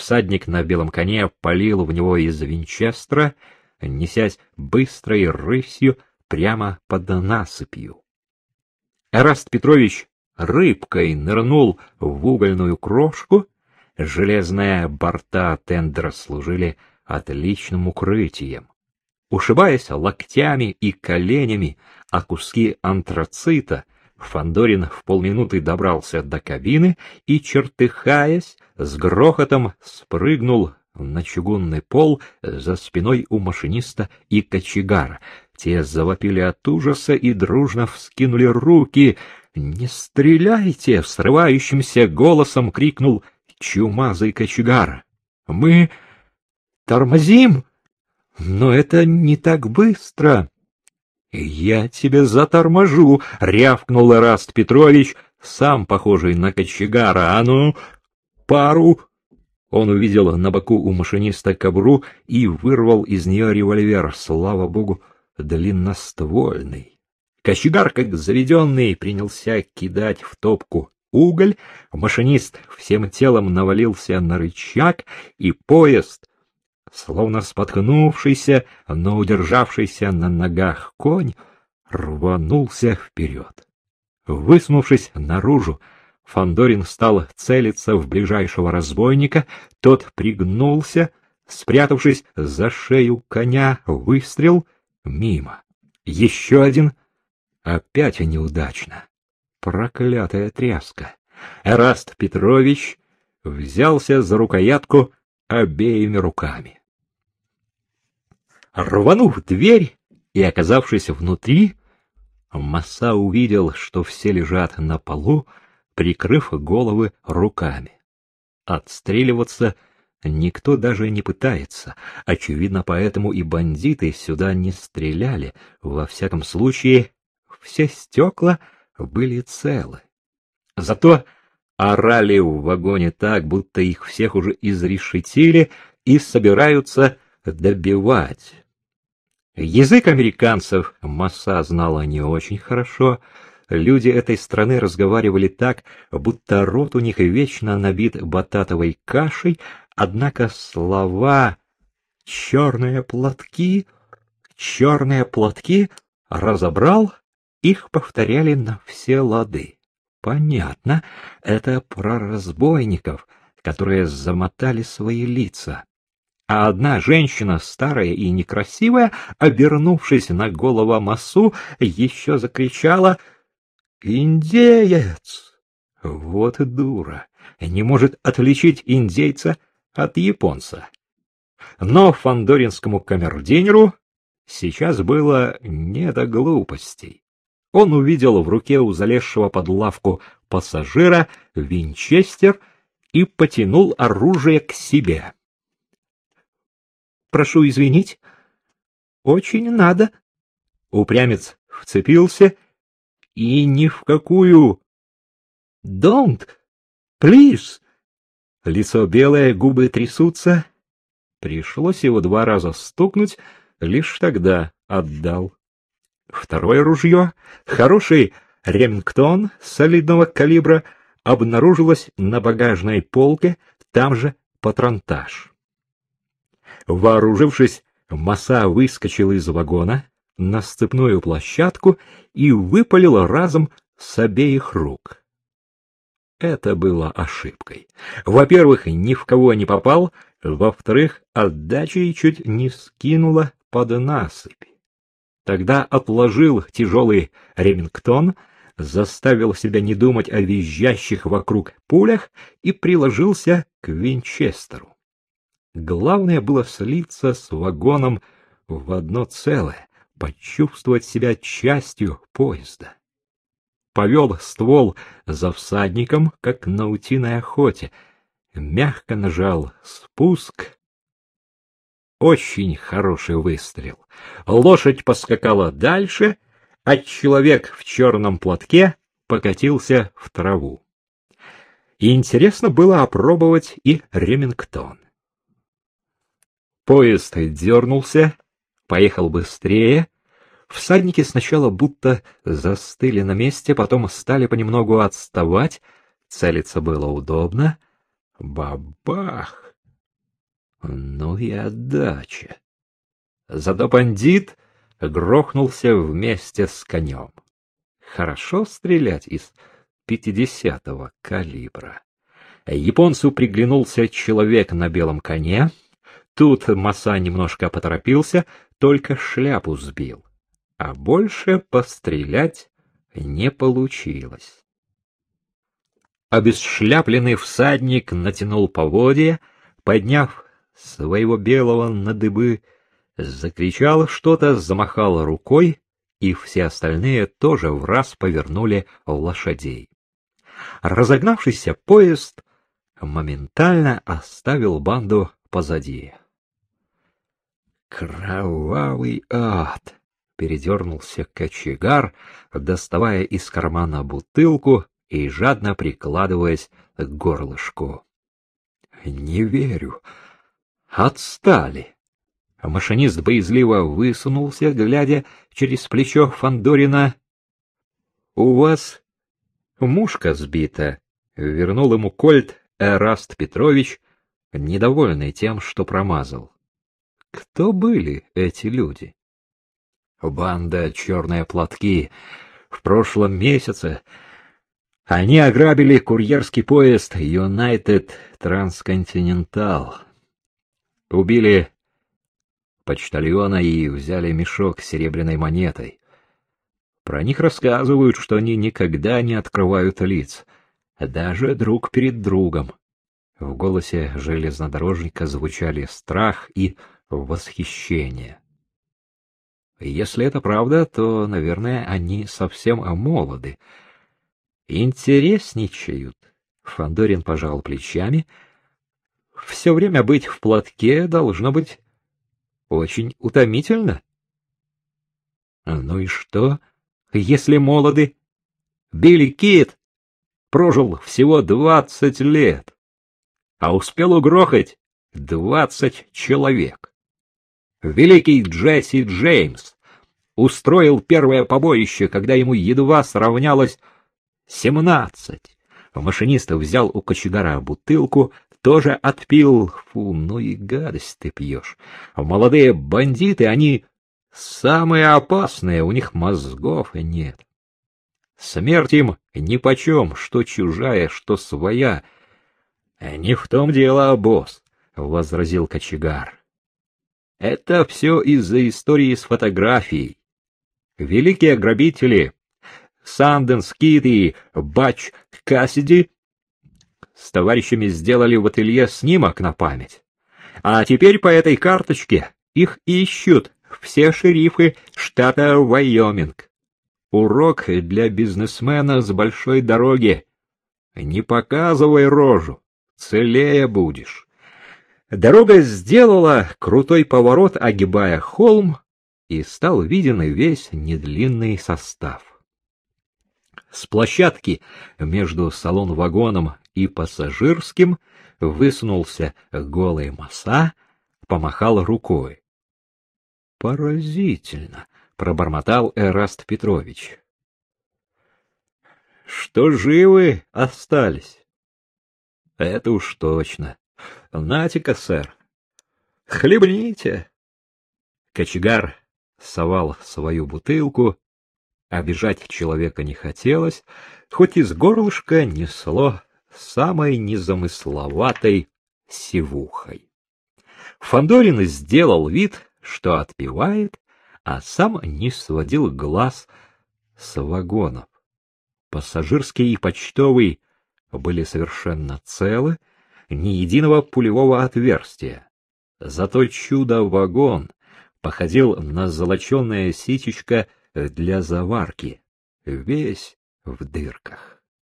Всадник на белом коне полил в него из винчестра, несясь быстрой рысью прямо под насыпью. Эраст Петрович рыбкой нырнул в угольную крошку, железные борта тендера служили отличным укрытием. Ушибаясь локтями и коленями о куски антрацита, Фандорин в полминуты добрался до кабины и, чертыхаясь, с грохотом спрыгнул на чугунный пол за спиной у машиниста и кочегара. Те завопили от ужаса и дружно вскинули руки. «Не стреляйте!» — срывающимся голосом крикнул чумазый кочегар. «Мы тормозим, но это не так быстро!» «Я тебя заторможу!» — рявкнул Эраст Петрович, сам похожий на кочегара. «А ну, пару!» Он увидел на боку у машиниста кобру и вырвал из нее револьвер, слава богу, длинноствольный. Кочегар, как заведенный, принялся кидать в топку уголь, машинист всем телом навалился на рычаг, и поезд, словно споткнувшийся, но удержавшийся на ногах конь, рванулся вперед. Высунувшись наружу, Фандорин стал целиться в ближайшего разбойника, тот пригнулся, спрятавшись за шею коня, выстрел мимо. Еще один, опять неудачно. Проклятая тряска. Эраст Петрович взялся за рукоятку обеими руками. Рванув дверь и оказавшись внутри, Масса увидел, что все лежат на полу, прикрыв головы руками. Отстреливаться никто даже не пытается, очевидно, поэтому и бандиты сюда не стреляли, во всяком случае, все стекла были целы. Зато орали в вагоне так, будто их всех уже изрешетили и собираются добивать. Язык американцев Масса знала не очень хорошо, Люди этой страны разговаривали так, будто рот у них вечно набит бататовой кашей, однако слова «черные платки», «черные платки» разобрал, их повторяли на все лады. Понятно, это про разбойников, которые замотали свои лица. А одна женщина, старая и некрасивая, обернувшись на голову Масу, еще закричала — Индеец! Вот дура! Не может отличить индейца от японца. Но фандоринскому камердинеру сейчас было не до глупостей. Он увидел в руке у залезшего под лавку пассажира винчестер и потянул оружие к себе. — Прошу извинить. — Очень надо. Упрямец вцепился и ни в какую. Don't, please. Лицо белое, губы трясутся. Пришлось его два раза стукнуть, лишь тогда отдал. Второе ружье, хороший Ремингтон солидного калибра, обнаружилось на багажной полке, там же патронтаж. Вооружившись, Маса выскочил из вагона, на сцепную площадку и выпалил разом с обеих рук. Это было ошибкой. Во-первых, ни в кого не попал, во-вторых, отдачей чуть не скинула под насыпь. Тогда отложил тяжелый ремингтон, заставил себя не думать о визжащих вокруг пулях и приложился к винчестеру. Главное было слиться с вагоном в одно целое, почувствовать себя частью поезда. Повел ствол за всадником, как на утиной охоте, мягко нажал спуск. Очень хороший выстрел. Лошадь поскакала дальше, а человек в черном платке покатился в траву. И интересно было опробовать и Ремингтон. Поезд дернулся, поехал быстрее. Всадники сначала будто застыли на месте, потом стали понемногу отставать. Целиться было удобно. Бабах! Ну и отдача. Зато бандит грохнулся вместе с конем. Хорошо стрелять из пятидесятого калибра. Японцу приглянулся человек на белом коне. Тут Маса немножко поторопился, только шляпу сбил. А больше пострелять не получилось. Обесшляпленный всадник натянул поводья, подняв своего белого на дыбы, закричал что-то, замахал рукой, и все остальные тоже в раз повернули лошадей. Разогнавшийся поезд моментально оставил банду позади. Кровавый ад! Передернулся кочегар, доставая из кармана бутылку и жадно прикладываясь к горлышку. Не верю. Отстали. Машинист боязливо высунулся, глядя через плечо Фандорина. У вас мушка сбита, вернул ему кольт Эраст Петрович, недовольный тем, что промазал. Кто были эти люди? Банда «Черные платки» в прошлом месяце они ограбили курьерский поезд United Transcontinental. Убили почтальона и взяли мешок с серебряной монетой. Про них рассказывают, что они никогда не открывают лиц, даже друг перед другом. В голосе железнодорожника звучали страх и восхищение. Если это правда, то, наверное, они совсем молоды. Интересничают. Фандорин пожал плечами. Все время быть в платке должно быть очень утомительно. Ну и что, если молоды? Билли Кит прожил всего двадцать лет, а успел угрохать двадцать человек. Великий Джесси Джеймс устроил первое побоище, когда ему едва сравнялось семнадцать. Машинист взял у кочегара бутылку, тоже отпил. Фу, ну и гадость ты пьешь. Молодые бандиты, они самые опасные, у них мозгов нет. Смерть им нипочем, что чужая, что своя. — Не в том дело, босс, — возразил кочегар. — Это все из-за истории с фотографией. Великие грабители Санденс Кит и Бач Кассиди с товарищами сделали в ателье снимок на память. А теперь по этой карточке их ищут все шерифы штата Вайоминг. Урок для бизнесмена с большой дороги. Не показывай рожу, целее будешь. Дорога сделала крутой поворот, огибая холм, и стал виден весь недлинный состав. С площадки между салон-вагоном и пассажирским высунулся голый масса, помахал рукой. Поразительно, пробормотал Эраст Петрович. Что живы остались? Это уж точно. Натика, сэр. Хлебните. Кочегар совал свою бутылку, Обижать человека не хотелось, хоть из горлышка несло самой незамысловатой сивухой. Фандорин сделал вид, что отпевает, а сам не сводил глаз с вагонов. Пассажирский и почтовый были совершенно целы, ни единого пулевого отверстия. Зато чудо-вагон походил на золоченое ситечко для заварки, весь в дырках.